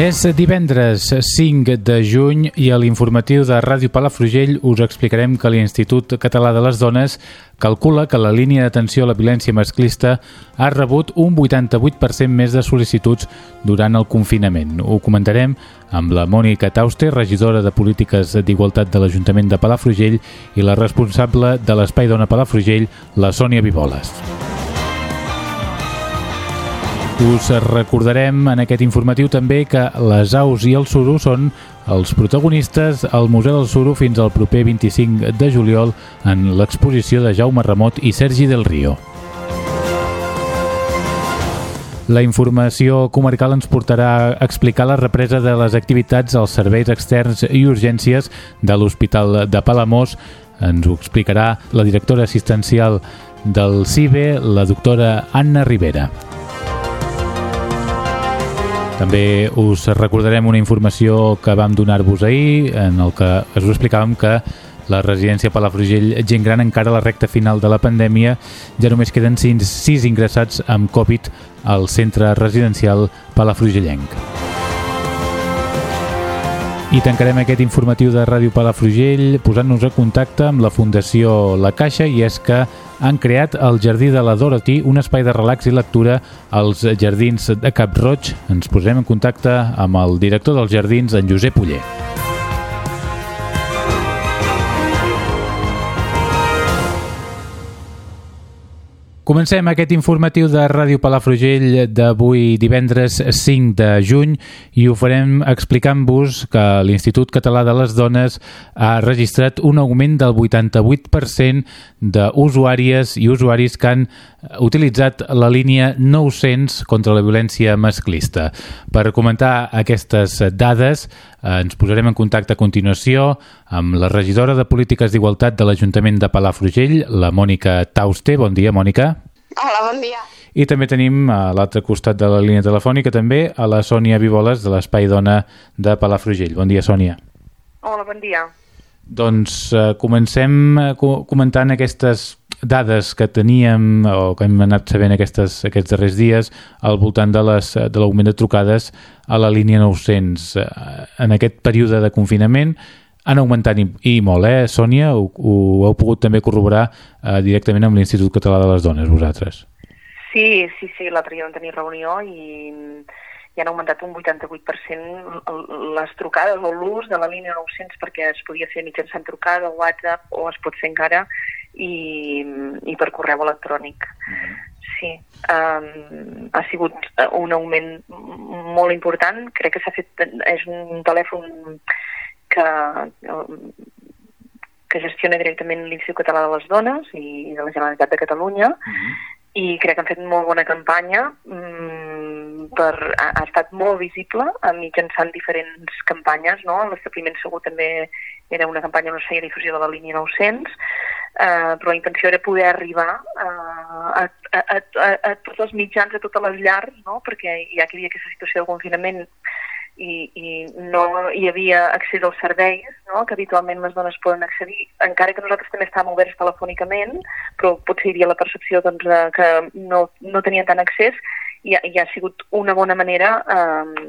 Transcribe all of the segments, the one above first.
És divendres 5 de juny i a l'informatiu de Ràdio Palafrugell us explicarem que l'Institut Català de les Dones calcula que la línia d'atenció a la violència masclista ha rebut un 88% més de sol·licituds durant el confinament. Ho comentarem amb la Mònica Tauste, regidora de Polítiques d'Igualtat de l'Ajuntament de Palafrugell i la responsable de l'Espai Dona Palafrugell, la Sònia Vivoles. Us recordarem en aquest informatiu també que les aus i el suro són els protagonistes al Museu del Suro fins al proper 25 de juliol en l'exposició de Jaume Ramot i Sergi del Río. La informació comarcal ens portarà a explicar la represa de les activitats als serveis externs i urgències de l'Hospital de Palamós. Ens ho explicarà la directora assistencial del CIBE, la doctora Anna Rivera. També us recordarem una informació que vam donar-vos ahir, en el que us explicàvem que la residència Palafrugell Gent Gran encara a la recta final de la pandèmia ja només queden 6 ingressats amb Covid al centre residencial Palafrugellenc. I tancarem aquest informatiu de Ràdio Palafrugell posant-nos a contacte amb la Fundació La Caixa i és que han creat el Jardí de la Dorothy, un espai de relax i lectura als Jardins de Cap Roig. Ens posem en contacte amb el director dels Jardins, en Josep Uller. Comencem aquest informatiu de Ràdio Palafrugell d'avui divendres 5 de juny i ho farem explicant-vos que l'Institut Català de les Dones ha registrat un augment del 88% d'usuàries i usuaris que han utilitzat la línia 900 contra la violència masclista. Per comentar aquestes dades ens posarem en contacte a continuació amb la regidora de Polítiques d'Igualtat de l'Ajuntament de Palafrugell, la Mònica Tauste. Bon dia, Mònica. Hola, bon dia. I també tenim a l'altre costat de la línia telefònica també a la Sònia Vivoles de l'Espai Dona de Palafrugell. Bon dia, Sònia. Hola, bon dia. Doncs eh, comencem comentant aquestes dades que teníem o que hem anat sabent aquestes, aquests darrers dies al voltant de l'augment de, de trucades a la línia 900. Eh, en aquest període de confinament han augmentat i, i molt, eh, Sònia? Ho, ho heu pogut també corroborar eh, directament amb l'Institut Català de les Dones, vosaltres. Sí, sí, sí, l'altre dia vam tenir reunió i i han augmentat un 88% les trucades o l'ús de la línia 900 perquè es podia fer mitjançant trucada, WhatsApp o es pot fer encara i, i per correu electrònic. Sí, um, ha sigut un augment molt important. Crec que s'ha fet... És un telèfon que, que gestiona directament l'Institut Català de les Dones i de la Generalitat de Catalunya uh -huh. i crec que han fet molt bona campanya. Um, per, ha, ha estat molt visible mitjançant diferents campanyes. No? L'establiment segur també era una campanya on es feia difusió de la línia 900 eh, però la intenció era poder arribar eh, a, a, a, a, a tots els mitjans, a totes les llars, no? perquè ja que hi havia aquesta situació de confinament i, i no hi havia accés als serveis no? que habitualment les dones poden accedir, encara que nosaltres també estàvem oberts telefònicament, però potser hi havia la percepció doncs, que no, no tenien tant accés, i i ha sigut una bona manera eh,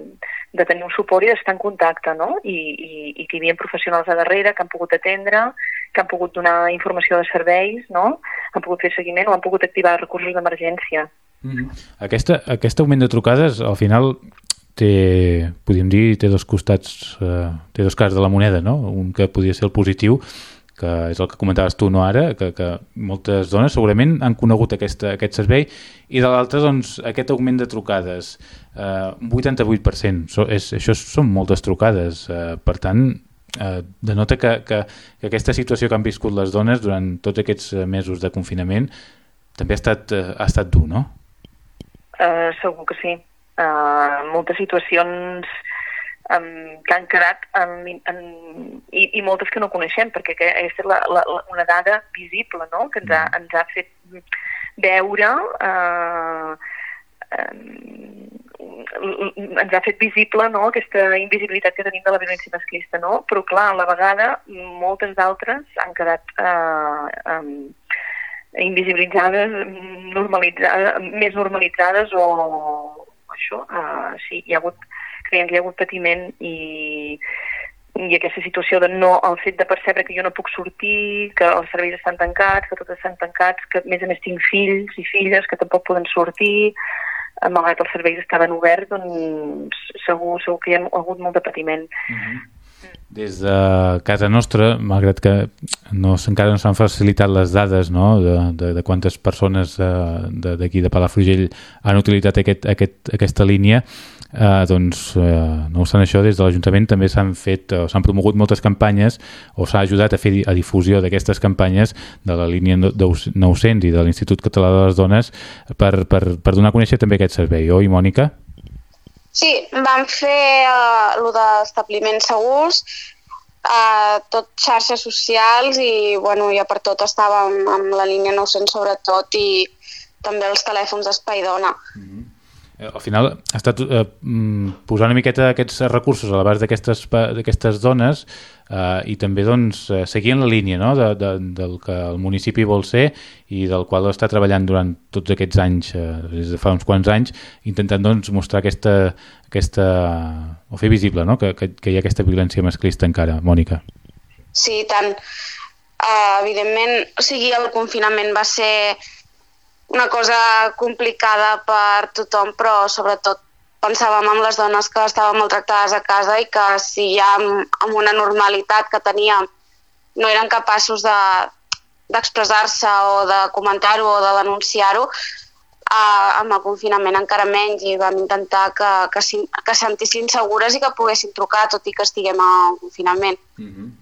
de tenir un suport i d'estar en contacte, no? I, i, i que hi havia professionals a darrere que han pogut atendre, que han pogut donar informació de serveis, no? Han pogut fer seguiment o han pogut activar recursos d'emergència. Mm -hmm. Aquesta, aquest augment de trucades, al final, té, podríem dir, té dos costats, eh, té dos cares de la moneda, no? Un que podria ser el positiu, que és el que comentaves tu no ara, que, que moltes dones segurament han conegut aquesta, aquest servei, i de l'altre, doncs, aquest augment de trucades, eh, un 88%, so, és, això són moltes trucades, eh, per tant, eh, denota que, que, que aquesta situació que han viscut les dones durant tots aquests mesos de confinament també ha estat, uh, ha estat dur, no? Uh, segur que sí. Uh, moltes situacions um, que han quedat en, en, i, i moltes que no coneixem, perquè aquesta és la, la, una dada visible no? que ens ha, mm. ens ha fet veure uh, ens ha fet visible no, aquesta invisibilitat que tenim de la violència masclista, no? però clar, a la vegada moltes d'altres han quedat eh, um, invisibilitzades, normalitzades, més normalitzades o això, uh, sí, hi ha hagut, creiem que hi ha hagut patiment i, i aquesta situació de no, el fet de percebre que jo no puc sortir, que els serveis estan tancats, que tots estan tancats, que a més a més tinc fills i filles que tampoc poden sortir, malgrat que els serveis estaven oberts, doncs segur, segur que hi ha hagut molt de patiment. Uh mhm. -huh. Des de casa nostra, malgrat que no, encara no s'han facilitat les dades no? de, de, de quantes persones eh, d'aquí de, de Palafrugell han utilitzat aquest, aquest, aquesta línia, eh, doncs, eh, no obstant això, des de l'Ajuntament també s'han fet, o s'han promogut moltes campanyes o s'ha ajudat a fer a difusió d'aquestes campanyes de la línia 900 i de l'Institut Català de les Dones per, per, per donar a conèixer també aquest servei, oi, Mònica? Sí, vam fer uh, el d'establiments segurs, uh, tot xarxes socials i, bueno, ja per tot estàvem amb la línia 900 sobretot i també els telèfons d'Espai Dona. Mm -hmm. Eh, al final ha estat eh, mm, posar una miqueta aquests recursos a l'abast d'aquestes dones eh, i també doncs, eh, seguir en la línia no? de, de, del que el municipi vol ser i del qual està treballant durant tots aquests anys, eh, des de fa uns quants anys, intentant doncs, mostrar aquesta, aquesta, o fer visible no? que, que, que hi ha aquesta violència masclista encara. Mònica. Sí, tant. Uh, evidentment, o sigui, el confinament va ser una cosa complicada per tothom, però sobretot pensàvem en les dones que estaven maltractades a casa i que si ja amb, amb una normalitat que teníem no eren capaços d'expressar-se de, o de comentar-ho o de denunciar-ho, eh, amb el confinament encara menys i vam intentar que, que, que sentissin segures i que poguessin trucar tot i que estiguem en confinament. Mm -hmm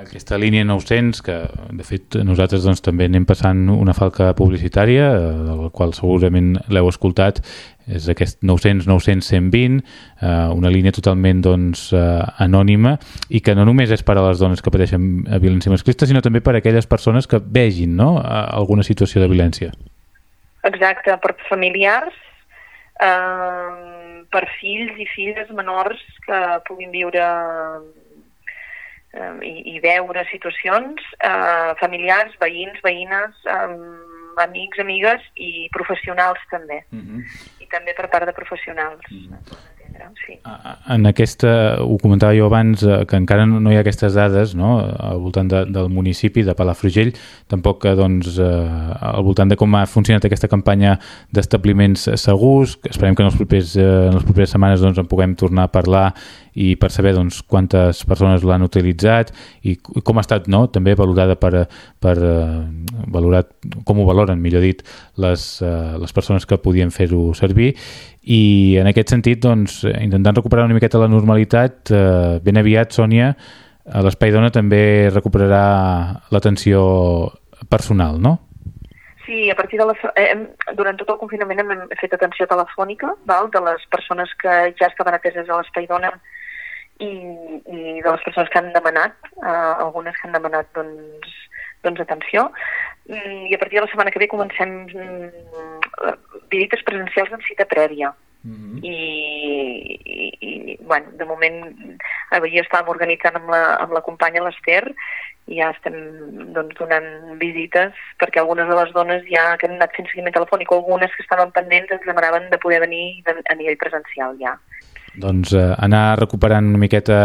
aquesta línia 900 que de fet nosaltres doncs, també anem passant una falca publicitària eh, del qual segurament l'heu escoltat. És aquest 900 900 120 eh, una línia totalment doncs, eh, anònima i que no només és per a les dones que pateixen violència masclista sinó també per a aquelles persones que vegin no, alguna situació de violència. Exacte, per familiars eh, per fills i filles menors que puguin viure eh, i, i veure situacions eh, familiars, veïns, veïnes, eh, amics, amigues i professionals també. Mm -hmm. I també per part de professionals. Mm -hmm sí. En aquesta, ho comentava jo abans, eh, que encara no hi ha aquestes dades no? al voltant de, del municipi de Palafrugell, tampoc eh, doncs, eh, al voltant de com ha funcionat aquesta campanya d'establiments segurs, esperem que en, els propers, eh, en les properes setmanes doncs, en puguem tornar a parlar i per saber doncs, quantes persones l'han utilitzat i com ha estat no? també valorada per, per uh, valorar, com ho valoren, millor dit, les, uh, les persones que podien fer-ho servir i en aquest sentit doncs, intentant recuperar una miqueta la normalitat eh, ben aviat Sònia l'Espai Dona també recuperarà l'atenció personal, no? Sí, a partir de la, eh, durant tot el confinament hem fet atenció telefònica val, de les persones que ja estaven ateses a l'Espai Dona i, i de les persones que han demanat, eh, algunes que han demanat doncs, doncs atenció. Mm, I a partir de la setmana que ve comencem mm, visites presencials amb cita prèvia. Mm -hmm. I, i, i, bueno, de moment avui estàvem organitzant amb la, amb la companya l'Ester i ja estem doncs, donant visites perquè algunes de les dones ja que han anat fent seguiment telefònic o algunes que estaven pendents ens demanaven de poder venir a nivell presencial ja. Doncs eh, anar recuperant una miqueta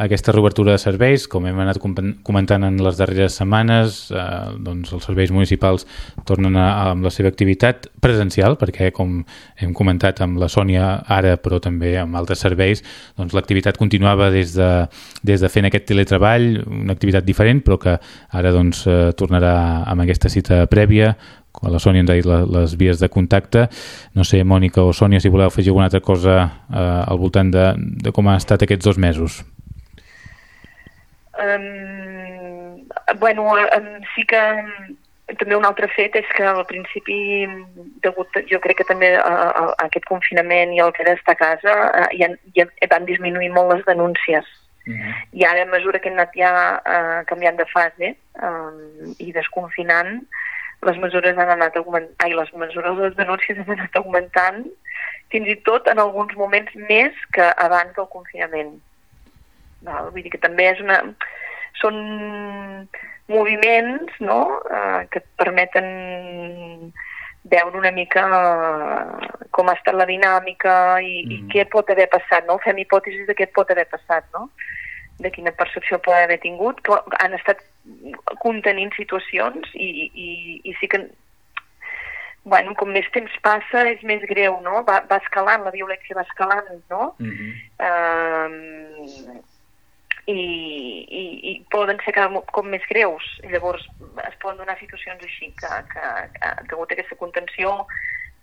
aquesta reobertura de serveis, com hem anat comentant en les darreres setmanes, eh, doncs els serveis municipals tornen a, a, amb la seva activitat presencial, perquè com hem comentat amb la Sònia ara, però també amb altres serveis, doncs l'activitat continuava des de, des de fent aquest teletreball, una activitat diferent, però que ara doncs, eh, tornarà amb aquesta cita prèvia, quan la Sònia ens ha dit la, les vies de contacte. No sé, Mònica o Sònia, si voleu afegir alguna altra cosa eh, al voltant de, de com han estat aquests dos mesos. Um, bueno, um, sí que també un altre fet és que al principi, degut, jo crec que també a, a, a aquest confinament i el que era estar a casa, ja, ja van disminuir molt les denúncies. Uh mhm. -huh. I ara, a mesura que hem anat ja uh, canviant de fase um, i desconfinant, les mesures han anat augmentant, ai, les mesures, les denúncies han anat augmentant, fins i tot en alguns moments més que abans del confinament. Val? Vull dir que també és una... Són moviments no? eh, que et permeten veure una mica eh, com ha estat la dinàmica i, mm. i què pot haver passat, no? Fem hipòtesis de què pot haver passat, no? De quina percepció pot haver tingut, que han estat contenint situacions i, i, i sí que bueno, com més temps passa és més greu, no? Va, va escalant, la violència va escalant, no? Mm -hmm. uh, i, i, i poden ser cada cop més greus. Llavors es poden donar situacions així que, que, que degut a aquesta contenció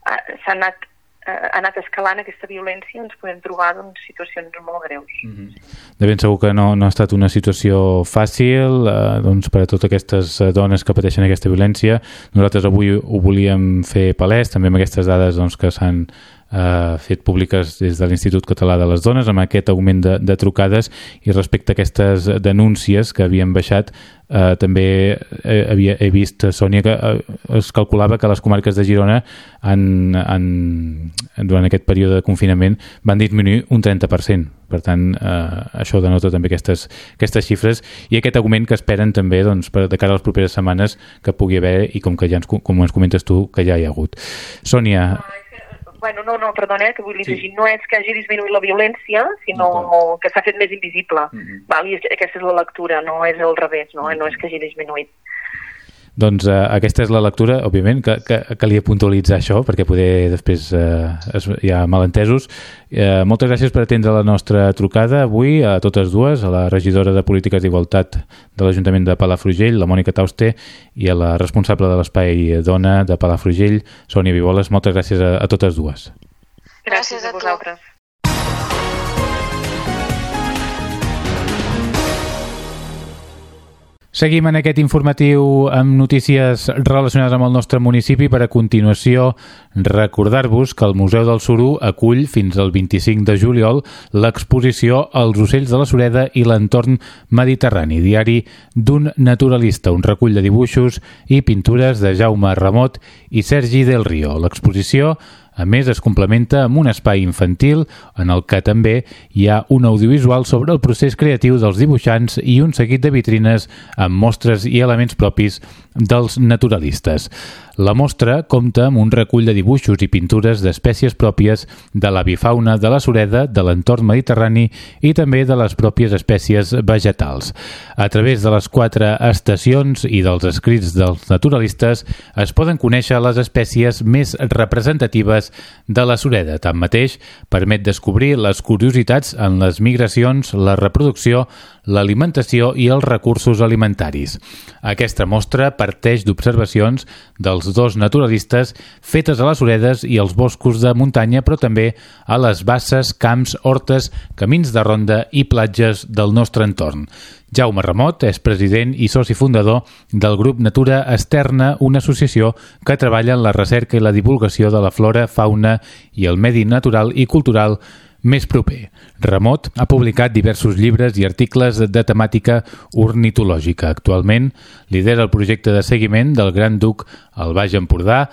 s'ha anat ha anat escalant aquesta violència ens podem trobar doncs, situacions molt greus. Mm -hmm. De ben segur que no, no ha estat una situació fàcil eh, doncs, per a totes aquestes eh, dones que pateixen aquesta violència. Nosaltres avui ho volíem fer palès, també amb aquestes dades doncs, que s'han eh, fet públiques des de l'Institut Català de les Dones amb aquest augment de, de trucades i respecte a aquestes denúncies que havien baixat eh, també he, havia, he vist, Sònia, que eh, es calculava que les comarques de Girona han, han, durant aquest període de confinament van disminuir un 30%. Per tant, eh, això denota també aquestes, aquestes xifres i aquest augment que esperen també doncs, per, de cara a les properes setmanes que pugui haver i com que ja ens, com ens comentes tu, que ja hi ha hagut. Sònia, Bueno, no, no, perdona, eh, que vull sí. dir, no és que hagi disminuït la violència, sinó que s'ha fet més invisible. Mm -hmm. Val? I aquesta és la lectura, no és el revés, no, mm -hmm. no és que hagi disminuït. Doncs uh, aquesta és la lectura, òbviament, que, que, que calia puntualitzar això, perquè poder després uh, es, hi ha malentesos. Uh, moltes gràcies per atendre la nostra trucada avui a totes dues, a la regidora de Polítiques d'Igualtat de l'Ajuntament de Palafrugell, la Mònica Tauste, i a la responsable de l'Espai Dona de Palafrugell, Sònia Vivoles. Moltes gràcies a, a totes dues. Gràcies a vosaltres. Seguim en aquest informatiu amb notícies relacionades amb el nostre municipi per a continuació recordar-vos que el Museu del Suru acull fins al 25 de juliol l'exposició Els ocells de la Sureda i l'entorn mediterrani, diari d'un naturalista, un recull de dibuixos i pintures de Jaume Ramot i Sergi del Rio. L'exposició a més, es complementa amb un espai infantil en el que també hi ha un audiovisual sobre el procés creatiu dels dibuixants i un seguit de vitrines amb mostres i elements propis dels naturalistes. La mostra compta amb un recull de dibuixos i pintures d'espècies pròpies de l'avifauna de la sureda, de l'entorn mediterrani i també de les pròpies espècies vegetals. A través de les quatre estacions i dels escrits dels naturalistes es poden conèixer les espècies més representatives de la sureda. Tanmateix, permet descobrir les curiositats en les migracions, la reproducció, l'alimentació i els recursos alimentaris. Aquesta mostra parteix d'observacions dels dos naturalistes fetes a les oredes i als boscos de muntanya, però també a les basses, camps, hortes, camins de ronda i platges del nostre entorn. Jaume Ramot és president i soci fundador del grup Natura Externa, una associació que treballa en la recerca i la divulgació de la flora, fauna i el medi natural i cultural més proper. Ramot ha publicat diversos llibres i articles de temàtica ornitològica. Actualment lidera el projecte de seguiment del Gran Duc al Baix Empordà.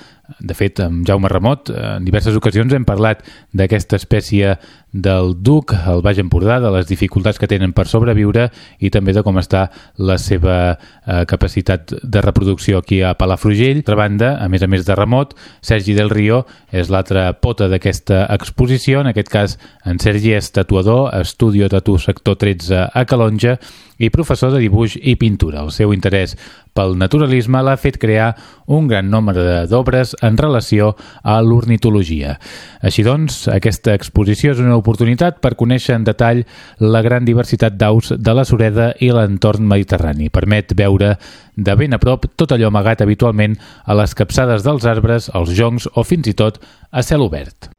De fet, amb Jaume Ramot en diverses ocasions hem parlat d'aquesta espècie del duc al Baix Empordà, de les dificultats que tenen per sobreviure i també de com està la seva eh, capacitat de reproducció aquí a Palafrugell. D'altra banda, a més a més de Ramot, Sergi del Rio és l'altra pota d'aquesta exposició, en aquest cas en Sergi és tatuador, estudio tatu sector 13 a Calonja i professor de dibuix i pintura. El seu interès pel naturalisme l'ha fet crear un gran nombre d'obres en relació a l'ornitologia. Així doncs, aquesta exposició és una oportunitat per conèixer en detall la gran diversitat d'aus de la Sureda i l'entorn mediterrani. Permet veure de ben a prop tot allò amagat habitualment a les capçades dels arbres, als joncs o fins i tot a cel obert.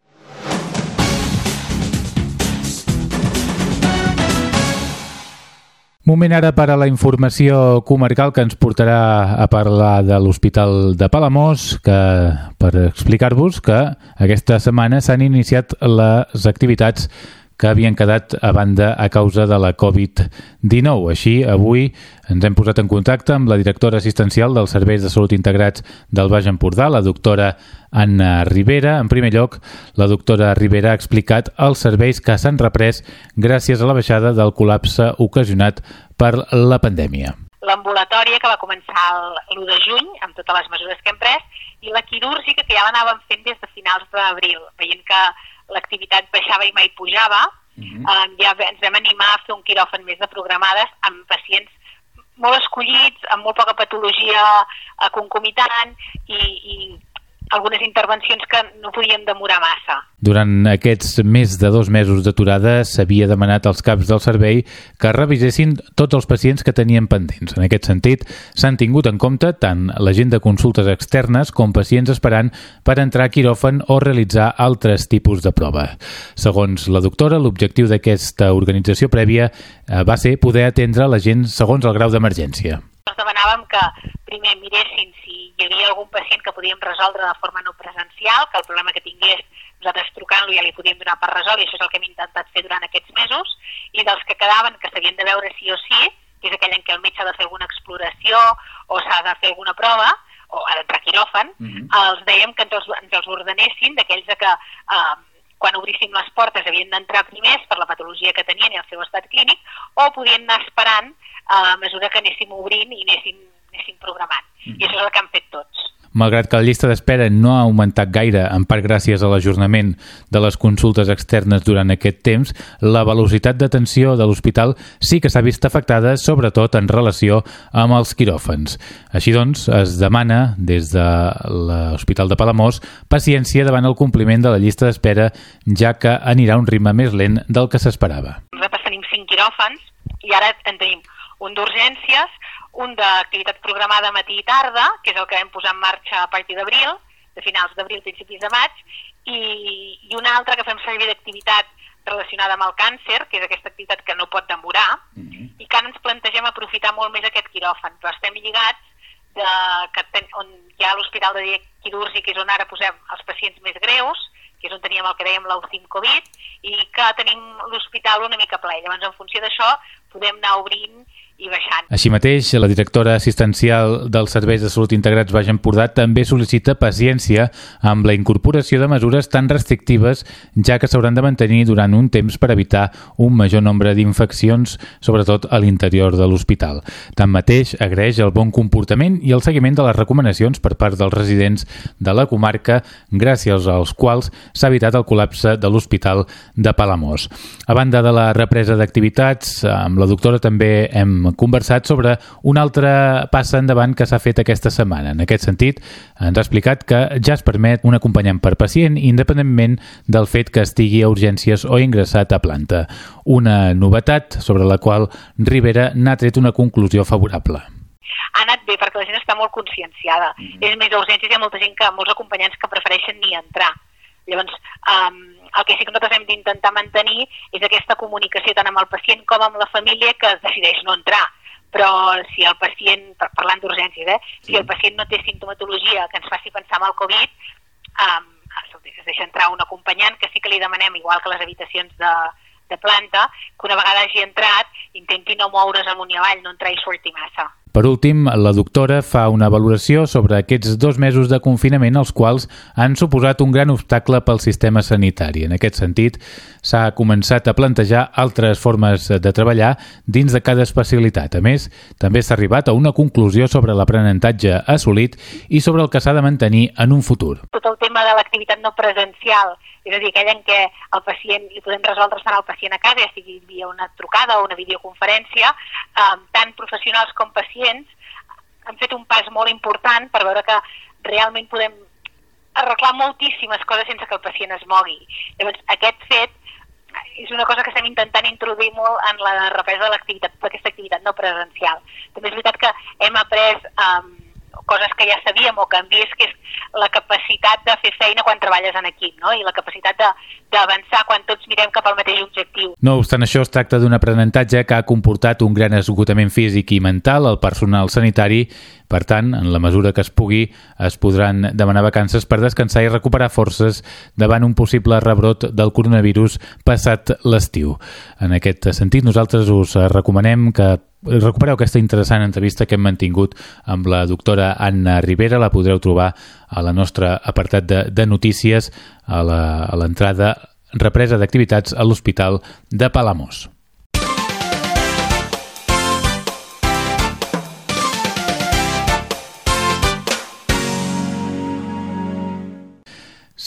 Moment ara per a la informació comarcal que ens portarà a parlar de l'Hospital de Palamós, que per explicar-vos que aquesta setmana s'han iniciat les activitats que havien quedat a banda a causa de la Covid-19. Així, avui ens hem posat en contacte amb la directora assistencial dels Serveis de Salut Integrats del Baix Empordà, la doctora Anna Rivera. En primer lloc, la doctora Rivera ha explicat els serveis que s'han reprès gràcies a la baixada del col·lapse ocasionat per la pandèmia l'ambulatòria que va començar l'1 de juny amb totes les mesures que hem pres i la quirúrgica que ja l'anàvem fent des de finals d'abril, veient que l'activitat baixava i mai pujava, uh -huh. eh, ja ens vam animar a fer un quiròfan més de programades amb pacients molt escollits, amb molt poca patologia eh, concomitant i, i algunes intervencions que no podien demorar massa. Durant aquests més de dos mesos d'aturada s'havia demanat als caps del servei que revisessin tots els pacients que tenien pendents. En aquest sentit, s'han tingut en compte tant la gent de consultes externes com pacients esperant per entrar a quiròfan o realitzar altres tipus de prova. Segons la doctora, l'objectiu d'aquesta organització prèvia eh, va ser poder atendre la gent segons el grau d'emergència. Els demanàvem que primer miressin si hi havia algun pacient que podíem resoldre de forma no presencial, que el problema que tingués nosaltres trucant-lo ja li podíem donar per resoldre i això és el que hem intentat fer durant aquests mesos i dels que quedaven que s'havien de veure sí o sí, que és aquell en què el metge ha de fer alguna exploració o s'ha de fer alguna prova o entrar quiròfan, mm -hmm. els dèiem que ens els, ens els ordenessin d'aquells que eh, quan obríssim les portes havien d'entrar primers per la patologia que tenien i el seu estat clínic o podien anar esperant a mesura que anéssim obrint i anéssim, anéssim programant. Mm. I això és el que han fet tots. Malgrat que la llista d'espera no ha augmentat gaire, en part gràcies a l'ajornament de les consultes externes durant aquest temps, la velocitat d'atenció de l'hospital sí que s'ha vist afectada, sobretot en relació amb els quiròfans. Així doncs, es demana, des de l'Hospital de Palamós, paciència davant el compliment de la llista d'espera, ja que anirà un ritme més lent del que s'esperava. Nosaltres tenim 5 quiròfans i ara en tenim un d'urgències, un d'activitat programada matí i tarda, que és el que vam posar en marxa a partir d'abril, de finals d'abril, principis de maig, i, i un altre que fem servir d'activitat relacionada amb el càncer, que és aquesta activitat que no pot demorar, mm -hmm. i que ara ens plantegem aprofitar molt més aquest quiròfan, però estem lligats de, que ten, on hi ha l'hospital de dia quirúrgic, que és on ara posem els pacients més greus, que és on teníem el que dèiem l'UCIM Covid, i que tenim l'hospital una mica ple. Llavors, en funció d'això, podem anar obrint i baixant. Així mateix, la directora assistencial dels Serveis de Salut Integrats Baix Empordà també sol·licita paciència amb la incorporació de mesures tan restrictives, ja que s'hauran de mantenir durant un temps per evitar un major nombre d'infeccions, sobretot a l'interior de l'hospital. Tanmateix, agraeix el bon comportament i el seguiment de les recomanacions per part dels residents de la comarca, gràcies als quals s'ha evitat el col·lapse de l'Hospital de Palamós. A banda de la represa d'activitats, amb la doctora també hem conversat sobre una altra passa endavant que s'ha fet aquesta setmana. En aquest sentit, ens ha explicat que ja es permet un acompanyant per pacient independentment del fet que estigui a urgències o ingressat a planta. Una novetat sobre la qual Rivera n'ha tret una conclusió favorable ha anat bé perquè la gent està molt conscienciada. Mm -hmm. És més, a urgències hi ha molta gent que, molts acompanyants que prefereixen ni entrar. Llavors, um, el que sí que nosaltres hem d'intentar mantenir és aquesta comunicació tant amb el pacient com amb la família que es decideix no entrar. Però si el pacient, parlant d'urgències, eh, si el pacient no té sintomatologia que ens faci pensar en el Covid, um, es deixa entrar un acompanyant que sí que li demanem, igual que les habitacions de, de planta, que una vegada hagi entrat intenti no moure's amunt i avall, no entrar i sortir massa. Per últim, la doctora fa una valoració sobre aquests dos mesos de confinament els quals han suposat un gran obstacle pel sistema sanitari. En aquest sentit, s'ha començat a plantejar altres formes de treballar dins de cada especialitat. A més, també s'ha arribat a una conclusió sobre l'aprenentatge assolit i sobre el que s'ha de mantenir en un futur. Tot el tema de l'activitat no presencial és a dir, aquella en què el pacient li podem resoldre estar al pacient a casa, ja sigui via una trucada o una videoconferència, eh, tant professionals com pacients han fet un pas molt important per veure que realment podem arreglar moltíssimes coses sense que el pacient es mogui. Llavors, aquest fet és una cosa que estem intentant introduir molt en la represa de l'activitat, d'aquesta activitat no presencial. També és veritat que hem après, um, coses que ja sabíem o que vist, que és la capacitat de fer feina quan treballes en equip, no? i la capacitat d'avançar quan tots mirem cap al mateix objectiu. No obstant això, es tracta d'un aprenentatge que ha comportat un gran esgotament físic i mental al personal sanitari per tant, en la mesura que es pugui, es podran demanar vacances per descansar i recuperar forces davant un possible rebrot del coronavirus passat l'estiu. En aquest sentit, nosaltres us recomanem que recupereu aquesta interessant entrevista que hem mantingut amb la doctora Anna Rivera. La podreu trobar a la nostra apartat de, de notícies a l'entrada represa d'activitats a l'Hospital de Palamós.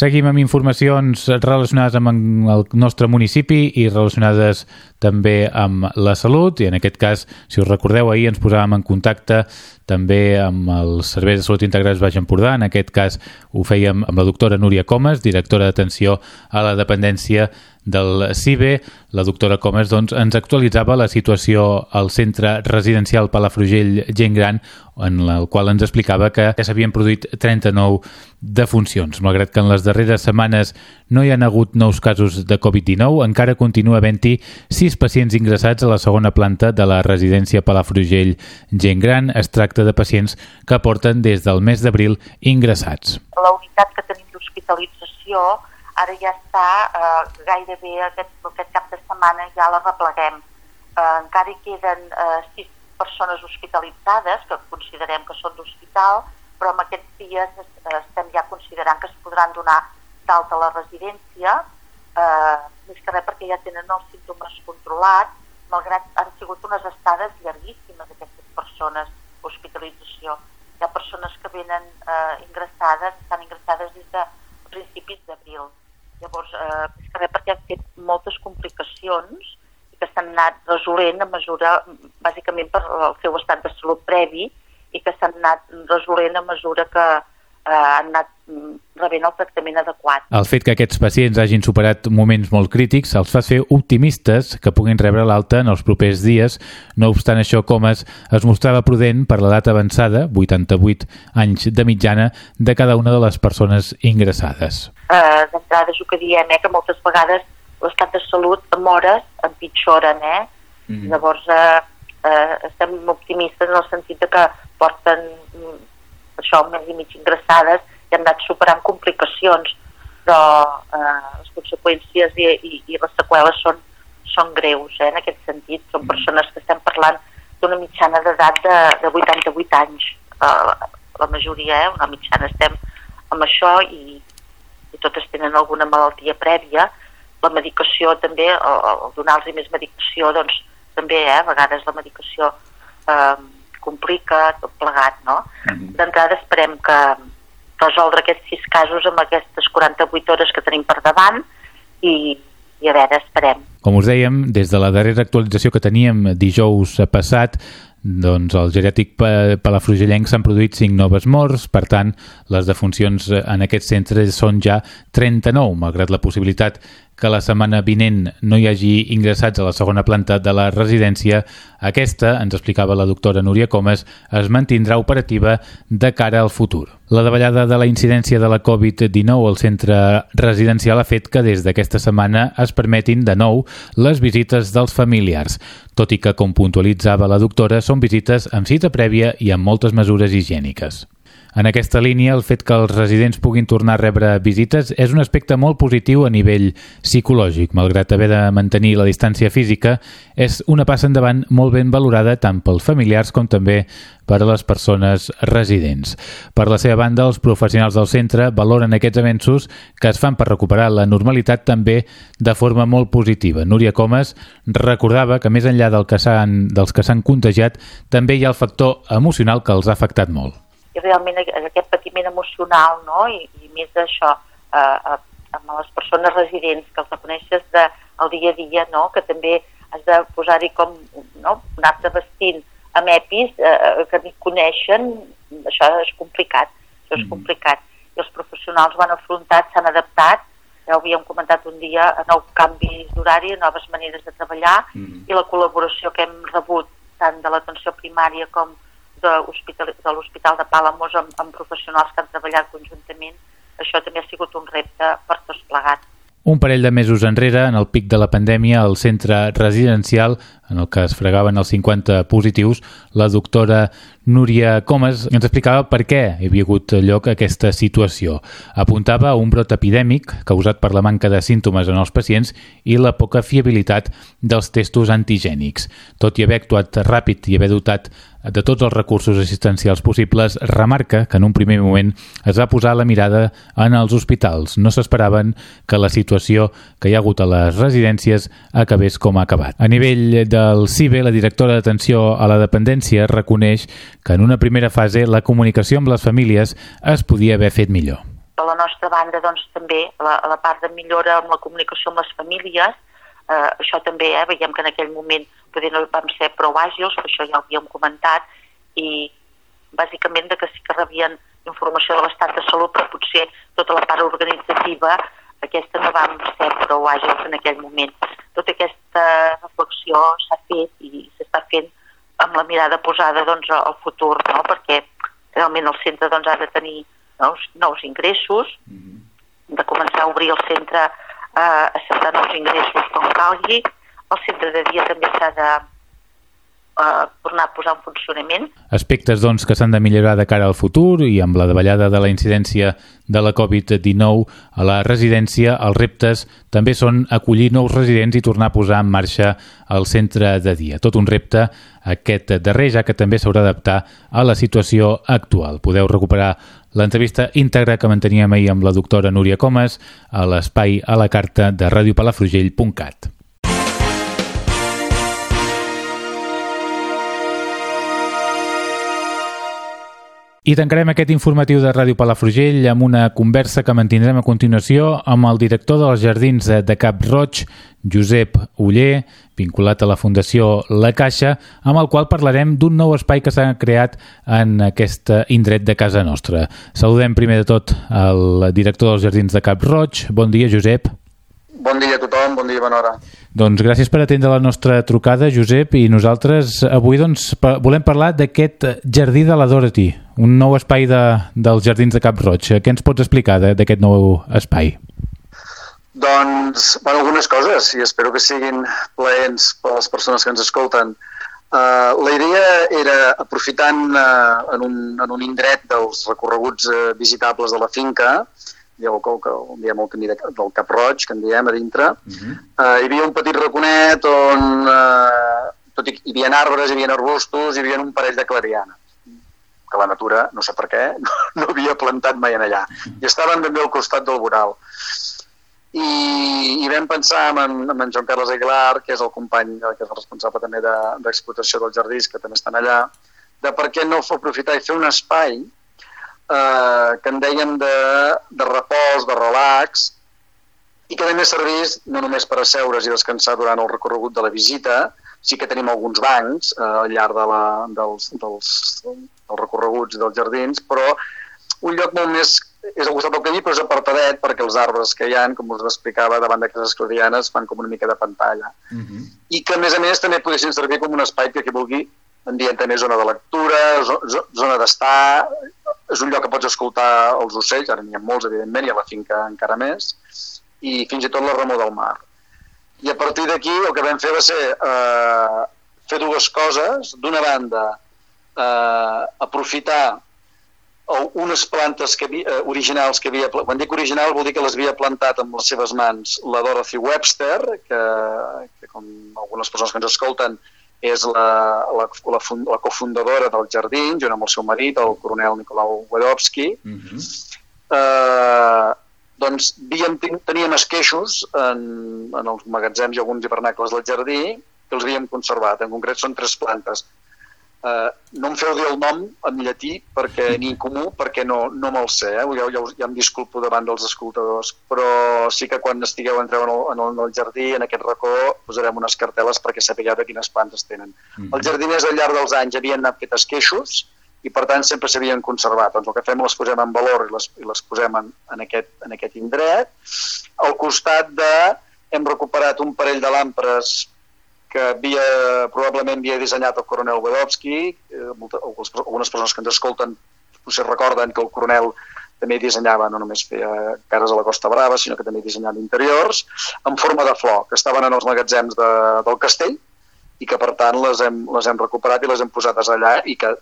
Seguim amb informacions relacionades amb el nostre municipi i relacionades també amb la salut i en aquest cas, si us recordeu, ahir ens posàvem en contacte també amb els serveis de salut integrats Baix Empordà. En aquest cas ho fèiem amb la doctora Núria Comas, directora d'atenció a la dependència del CIBE. La doctora Comas doncs, ens actualitzava la situació al centre residencial Palafrugell Gent Gran, en el qual ens explicava que ja s'havien produït 39 defuncions. Malgrat que en les darreres setmanes no hi han hagut nous casos de Covid-19, encara continua havent-hi 6 pacients ingressats a la segona planta de la residència Palafrugell Gent Gran. Es tracta de pacients que porten des del mes d'abril ingressats. La unitat que tenim d'hospitalització ara ja està eh, gairebé aquest, aquest cap de setmana ja la repleguem. Eh, encara hi queden eh, sis persones hospitalitzades que considerem que són d'hospital, però en aquests dies estem ja considerant que es podran donar d'alta a la residència, eh, més que res perquè ja tenen els símptomes controlats, malgrat han sigut unes estades llarguíssimes aquestes persones hospitalització. Hi ha persones que venen eh, ingressades, estan ingressades des de principis d'abril. Llavors, eh, és que perquè han fet moltes complicacions i que s'han anat resolent a mesura, bàsicament per el seu estat de salut previ, i que s'han anat resolent a mesura que, eh, han anat mm, rebent el tractament adequat. El fet que aquests pacients hagin superat moments molt crítics els fa fer optimistes que puguin rebre l'alta en els propers dies. No obstant això, Comas es mostrava prudent per l'edat avançada, 88 anys de mitjana, de cada una de les persones ingressades. Eh, D'entrada és el que diem, eh, que moltes vegades l'estat de salut amb hores empitjoren, eh? Mm -hmm. Llavors eh, eh, estem optimistes en el sentit de que porten mm, això, un mes i mig ingressades i han anat superant complicacions, però eh, les conseqüències i, i, i les seqüeles són, són greus, eh, en aquest sentit. Són mm. persones que estem parlant d'una mitjana d'edat de, de 88 anys, eh, la majoria, eh, una mitjana estem amb això i, i totes tenen alguna malaltia prèvia. La medicació també, donar-los més medicació, doncs també, eh, a vegades la medicació eh, complica tot plegat, no? Mm -hmm. D'entrada esperem que resoldre aquests sis casos amb aquestes 48 hores que tenim per davant i, i a veure, esperem. Com us dèiem, des de la darrera actualització que teníem dijous passat, doncs al geriàtic palafrugellenc s'han produït 5 noves morts, per tant, les defuncions en aquest centre són ja 39, malgrat la possibilitat que la setmana vinent no hi hagi ingressats a la segona planta de la residència, aquesta, ens explicava la doctora Núria Comas, es mantindrà operativa de cara al futur. La davallada de la incidència de la Covid-19 al centre residencial ha fet que des d'aquesta setmana es permetin de nou les visites dels familiars, tot i que, com puntualitzava la doctora, són visites amb cita prèvia i amb moltes mesures higièniques. En aquesta línia, el fet que els residents puguin tornar a rebre visites és un aspecte molt positiu a nivell psicològic. Malgrat haver de mantenir la distància física, és una passa endavant molt ben valorada tant pels familiars com també per a les persones residents. Per la seva banda, els professionals del centre valoren aquests avenços que es fan per recuperar la normalitat també de forma molt positiva. Núria Comas recordava que més enllà del que dels que s'han contagiat, també hi ha el factor emocional que els ha afectat molt i realment aquest patiment emocional no? I, i més d'això eh, amb les persones residents que els reconeixes de, el dia a dia no? que també has de posar-hi com no? anar-te vestint amb EPIs eh, que ni coneixen això és complicat això és mm. complicat i els professionals ho han afrontat, s'han adaptat ja ho havíem comentat un dia, a nous canvis d'horari, noves maneres de treballar mm. i la col·laboració que hem rebut tant de l'atenció primària com de l'Hospital de Palamós amb, amb professionals que han treballat conjuntament, això també ha sigut un repte per tots plegats. Un parell de mesos enrere, en el pic de la pandèmia, al centre residencial en el que es fregaven els 50 positius, la doctora Núria Comas ens explicava per què hi havia hagut lloc aquesta situació. Apuntava a un brot epidèmic causat per la manca de símptomes en els pacients i la poca fiabilitat dels testos antigènics. Tot i haver actuat ràpid i haver dotat de tots els recursos assistencials possibles, remarca que en un primer moment es va posar la mirada en els hospitals. No s'esperaven que la situació que hi ha hagut a les residències acabés com ha acabat. A nivell del CIBE, la directora d'atenció a la dependència reconeix que en una primera fase la comunicació amb les famílies es podia haver fet millor. Per la nostra banda, doncs, també, la, la part de millora amb la comunicació amb les famílies, eh, això també, eh, veiem que en aquell moment poder no vam ser prou àgils, això ja ho havíem comentat, i bàsicament de que sí que rebien informació de l'estat de salut, però potser tota la part organitzativa, aquesta no vam ser prou àgils en aquell moment. Tota aquesta reflexió s'ha fet i s'està fent amb la mirada posada doncs, al futur, no? perquè realment el centre doncs, ha de tenir nous, nous ingressos, mm -hmm. de començar a obrir el centre eh, a acceptar nous ingressos com calgui, el centre de dia també s'ha de eh, tornar a posar en funcionament. Aspectes doncs, que s'han de millorar de cara al futur i amb la davallada de la incidència de la Covid-19 a la residència, els reptes també són acollir nous residents i tornar a posar en marxa el centre de dia. Tot un repte aquest darrer, ja que també s'haurà d'adaptar a la situació actual. Podeu recuperar l'entrevista íntegra que manteníem ahir amb la doctora Núria Comas a l'espai a la carta de radiopalafrugell.cat. I tancarem aquest informatiu de Ràdio Palafrugell amb una conversa que mantindrem a continuació amb el director dels Jardins de Cap Roig, Josep Uller, vinculat a la Fundació La Caixa, amb el qual parlarem d'un nou espai que s'ha creat en aquest indret de casa nostra. Saludem primer de tot el director dels Jardins de Cap Roig. Bon dia, Josep. Bon dia a tothom, bon dia, bona hora. Doncs gràcies per atendre la nostra trucada, Josep, i nosaltres avui doncs, volem parlar d'aquest Jardí de la Dorothy, un nou espai de, dels Jardins de Cap Roig. Què ens pots explicar d'aquest nou espai? Doncs, bueno, algunes coses, i espero que siguin plaents per les persones que ens escolten. Uh, la idea era, aprofitant uh, en, un, en un indret dels recorreguts uh, visitables de la finca, que, que en diem el camí de, del Cap Roig, que en diem a dintre, uh -huh. uh, hi havia un petit raconet on, uh, tot i, hi havia arbres, hi havia arbustos, hi havia un parell de clarianes que la natura, no sé per què, no, no havia plantat mai en allà. I estaven també al costat del voral. I, i vam pensar en, en Joan Carles Aguilar, que és el company, que és el responsable també d'explotació de, dels jardins, que també estan allà, de per què no aprofitar i fer un espai eh, que en dèiem de, de repòs, de relax, i que a més servís no només per asseure's i descansar durant el recorregut de la visita, sí que tenim alguns bancs eh, al llarg de la, dels, dels, dels recorreguts i dels jardins, però un lloc molt més és al costat del camí, però és apartadet perquè els arbres que hi han, com us explicava, davant d'aquestes clarianes fan com una mica de pantalla. Uh mhm. -huh. I que, a més a més, també podessin servir com un espai que qui vulgui, en dient també zona de lectura, zona d'estar, és un lloc que pots escoltar els ocells, ara n'hi ha molts, evidentment, i a la finca encara més, i fins i tot la remor del mar. I a partir d'aquí el que vam fer va ser eh, fer dues coses. D'una banda, eh, aprofitar unes plantes que havia, eh, originals que havia... Quan dic original vol dir que les havia plantat amb les seves mans la Dorothy Webster, que, que com algunes persones que ens escolten és la, la, la, fund, la cofundadora del Jardí, junt amb el seu marit, el coronel Nicolau Wadowski. Uh mhm. -huh. eh, doncs havíem, teníem esqueixos en, en els magatzems i alguns hivernacles del jardí que els havíem conservat. En concret són tres plantes. Uh, no em feu dir el nom en llatí perquè ni en comú perquè no, no me'l sé, eh? ja, ja, ja em disculpo davant dels escoltadors però sí que quan estigueu entreu en el, en el, en el jardí, en aquest racó posarem unes carteles perquè sapigueu de quines plantes tenen mm -hmm. els jardiners al llarg dels anys havien anat fet esqueixos i per tant sempre s'havien conservat doncs el que fem les posem en valor i les, i les posem en, en, aquest, en aquest indret al costat de hem recuperat un parell de lampres que havia, probablement havia dissenyat el coronel Wadowski, eh, algunes persones que ens escolten potser recorden que el coronel també dissenyava, no només feia cares a la Costa Brava, sinó que també dissenyava interiors, en forma de flor, que estaven en els magatzems de, del castell i que per tant les hem, les hem recuperat i les hem posat allà i que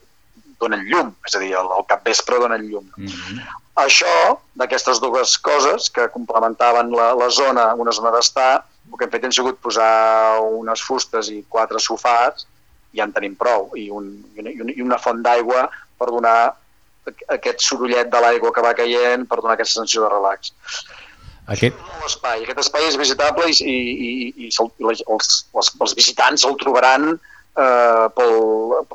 donen llum, és a dir, al, al capvespre donen llum. Mm -hmm. Això, d'aquestes dues coses que complementaven la, la zona, una zona d'estar, el que hem fet hem sigut posar unes fustes i quatre sofats i ja en tenim prou, i, un, i, una, i una font d'aigua per donar aquest sorollet de l'aigua que va caient per donar aquesta sensació de relax. Aquest... Espai. Aquest espai és visitable i, i, i, i els, els, els visitants el trobaran eh, pel,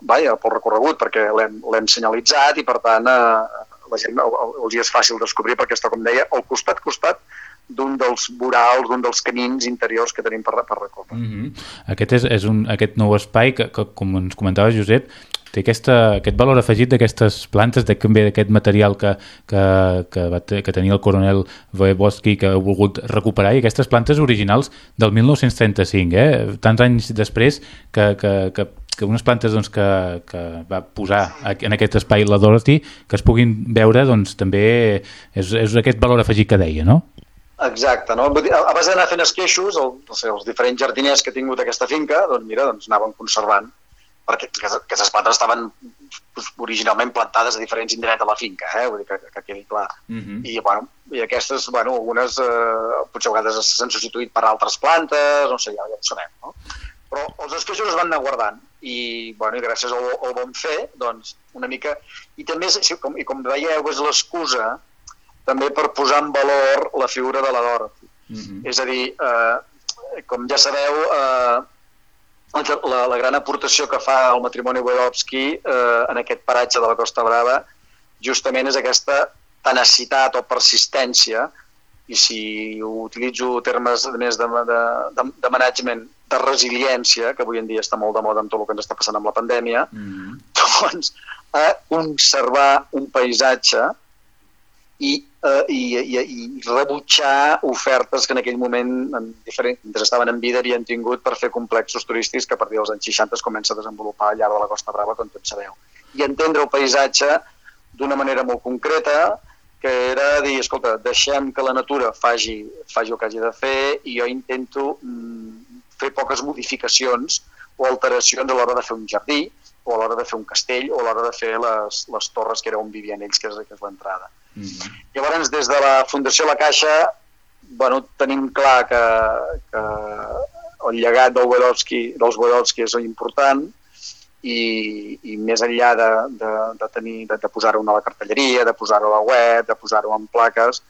vaja, pel recorregut perquè l'hem senyalitzat i per tant eh, la gent els és fàcil descobrir perquè està, com deia, al costat costat d'un dels vorals, d'un dels camins interiors que tenim per, per recórrer. Mm -hmm. Aquest és, és un, aquest nou espai que, que, com ens comentava Josep, té aquesta, aquest valor afegit d'aquestes plantes, de també d'aquest material que, que, que, va que tenia el coronel Voevoski que ha volgut recuperar i aquestes plantes originals del 1935, eh? tants anys després que, que, que, que unes plantes doncs, que, que va posar en aquest espai la Dorothy, que es puguin veure, doncs també és, és aquest valor afegit que deia, no? Exacte, no? a base d'anar fent esqueixos, el, no sé, els diferents jardiners que he tingut aquesta finca, doncs mira, doncs anaven conservant perquè aquestes plantes estaven originalment plantades a diferents indrets de la finca, eh? vull dir que, que quedi clar. Uh mhm. -huh. I, bueno, I aquestes, bueno, algunes eh, potser a vegades s'han substituït per altres plantes, no sé, ja, ja ho sabem, no? Però els esqueixos es van anar guardant i, bueno, i gràcies al, al bon fer, doncs, una mica... I també, és, com, i com veieu, és l'excusa també per posar en valor la figura de la Dorothy. Uh mhm. -huh. És a dir, eh, com ja sabeu, eh, la, la gran aportació que fa el matrimoni Wadowski eh, en aquest paratge de la Costa Brava justament és aquesta tenacitat o persistència i si utilitzo termes més de, de, de, de management de resiliència, que avui en dia està molt de moda amb tot el que ens està passant amb la pandèmia, mm -hmm. doncs a conservar un paisatge i, eh, i, i, i rebutjar ofertes que en aquell moment en diferent, mentre estaven en vida havien tingut per fer complexos turístics que a partir dels anys 60 es comença a desenvolupar al llarg de la Costa Brava, com tots sabeu. I entendre el paisatge d'una manera molt concreta, que era dir, escolta, deixem que la natura faci, faci el que hagi de fer i jo intento mm, fer poques modificacions o alteracions a l'hora de fer un jardí, o a l'hora de fer un castell, o a l'hora de fer les, les torres que era on vivien ells, que és, que és l'entrada. Mm -hmm. Llavors, des de la Fundació La Caixa, bueno, tenim clar que, que el llegat del Wadowski, dels Wadowski és important i, i més enllà de, de, de, tenir, de, de posar-ho a la cartelleria, de posar-ho a la web, de posar-ho en plaques,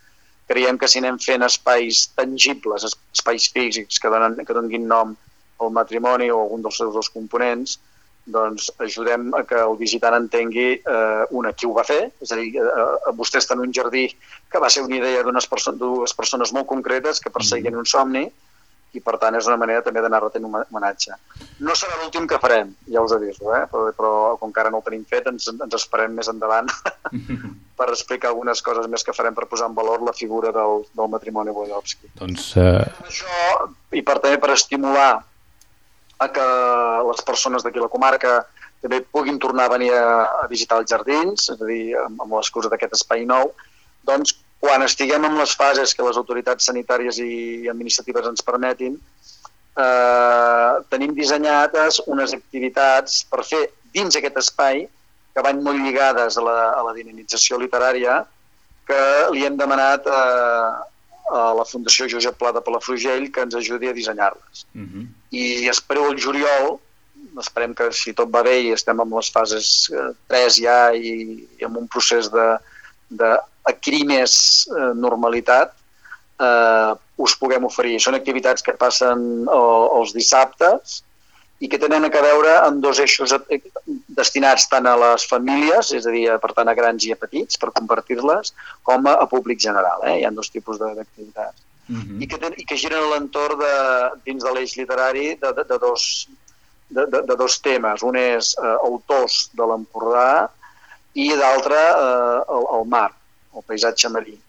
creiem que si anem fent espais tangibles, espais físics que, donen, que donin nom al matrimoni o algun dels seus dos components, doncs ajudem a que el visitant entengui eh, una qui ho va fer, és a dir, eh, vostè està en un jardí que va ser una idea d'unes perso dues persones molt concretes que perseguien un somni i per tant és una manera també d'anar retent un homenatge. No serà l'últim que farem, ja us aviso, eh? però, però com que ara no el tenim fet ens, ens esperem més endavant per explicar algunes coses més que farem per posar en valor la figura del, del matrimoni Wojowski. Doncs, uh... Això, i per també per estimular a que les persones d'aquí la comarca també puguin tornar a venir a, a visitar els jardins, és a dir, amb, amb l'excusa d'aquest espai nou, doncs quan estiguem en les fases que les autoritats sanitàries i administratives ens permetin, eh, tenim dissenyades unes activitats per fer dins aquest espai que van molt lligades a la, a la dinamització literària que li hem demanat eh, a la Fundació Josep Pla de Palafrugell que ens ajudi a dissenyar-les. Uh mhm. I espero el juliol, esperem que si tot va bé i estem en les fases 3 eh, ja i, i amb un procés d'adquirir més eh, normalitat, eh, us puguem oferir. Són activitats que passen eh, els dissabtes i que tenen a veure amb dos eixos destinats tant a les famílies, és a dir, per tant a grans i a petits, per compartir-les, com a, a públic general. Eh? Hi ha dos tipus d'activitats. Uh -huh. I, que ten, I que giren a l'entorn de, dins de l'eix literari de, de, de, dos, de, de, de dos temes. Un és eh, autors de l'Empordà i d'altre eh, el, el mar, el paisatge marí.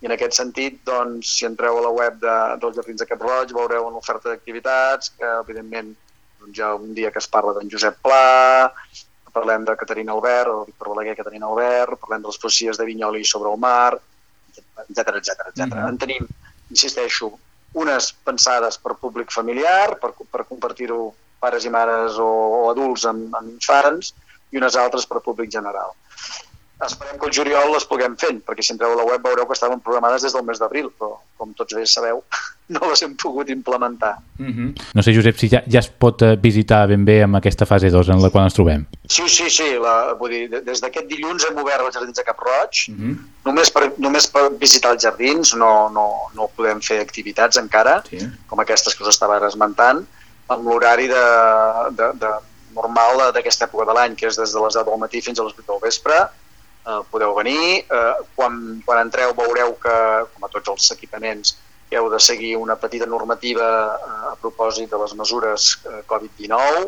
I en aquest sentit, doncs, si entreu a la web de, dels Jardins de Cap Roig, veureu una oferta d'activitats que, evidentment, Doncs hi ha un dia que es parla d'en Josep Pla, parlem de Caterina Albert, o Víctor Balaguer, Caterina Albert, parlem de les poesies de Vinyoli sobre el mar, etc etc etc. En tenim, insisteixo, unes pensades per públic familiar, per, per compartir-ho pares i mares o, o adults amb, amb infants, i unes altres per públic general esperem que el juliol les puguem fent, perquè si entreu a la web veureu que estaven programades des del mes d'abril, però com tots bé sabeu, no les hem pogut implementar. Mm -hmm. No sé, Josep, si ja, ja es pot eh, visitar ben bé amb aquesta fase 2 en la qual ens trobem. Sí, sí, sí. La, vull dir, des d'aquest dilluns hem obert els jardins de Cap Roig, mm -hmm. només, per, només per visitar els jardins, no, no, no podem fer activitats encara, sí. com aquestes que us estava esmentant, amb l'horari de, de, de normal d'aquesta època de l'any, que és des de les 10 del matí fins a les 8 del vespre, eh, podeu venir. Eh, quan, quan entreu veureu que, com a tots els equipaments, heu de seguir una petita normativa eh, a propòsit de les mesures eh, Covid-19,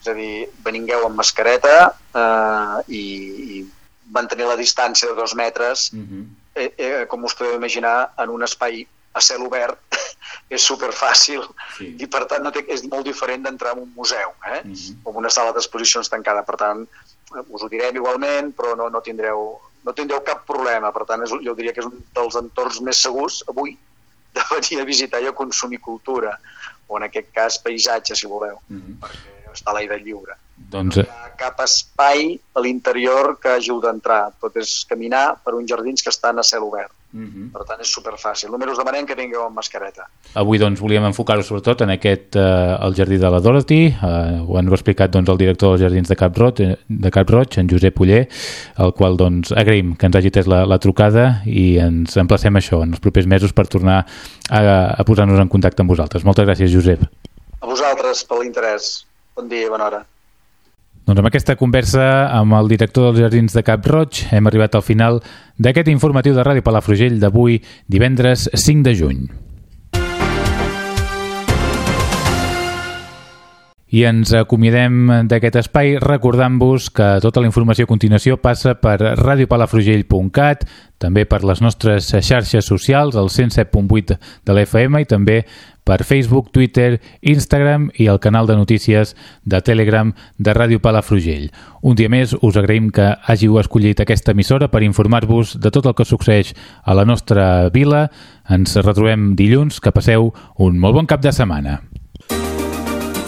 és a dir, veningueu amb mascareta eh, i, i mantenir la distància de dos metres, uh mhm. -huh. eh, eh, com us podeu imaginar, en un espai a cel obert és super fàcil sí. i per tant no té, és molt diferent d'entrar en un museu eh? uh -huh. o en una sala d'exposicions tancada. Per tant, us ho direm igualment, però no, no, tindreu, no tindreu cap problema. Per tant, és, jo diria que és un dels entorns més segurs avui de venir a visitar i a consumir cultura, o en aquest cas paisatge, si voleu, mm -hmm. perquè està a l'aire lliure. Doncs... No hi ha cap espai a l'interior que hagi d'entrar. Tot és caminar per uns jardins que estan a cel obert. Uh mhm. -huh. Per tant, és superfàcil. Només us demanem que vingueu amb mascareta. Avui doncs, volíem enfocar-ho sobretot en aquest, eh, el jardí de la Dorothy, eh, ho han explicat doncs, el director dels jardins de Cap Roig, eh, de Cap Roig en Josep Uller, el qual doncs, agraïm que ens hagi tret la, la trucada i ens emplacem això en els propers mesos per tornar a, a posar-nos en contacte amb vosaltres. Moltes gràcies, Josep. A vosaltres per l'interès. Bon dia i bona hora. Doncs amb aquesta conversa amb el director dels Jardins de Cap Roig hem arribat al final d'aquest informatiu de Ràdio Palafrugell d'avui, divendres 5 de juny. I ens acomiadem d'aquest espai recordant-vos que tota la informació a continuació passa per radiopalafrugell.cat, també per les nostres xarxes socials, el 107.8 de l'FM i també per Facebook, Twitter, Instagram i el canal de notícies de Telegram de Ràdio Palafrugell. Un dia més us agraïm que hàgiu escollit aquesta emissora per informar-vos de tot el que succeeix a la nostra vila. Ens retrobem dilluns, que passeu un molt bon cap de setmana.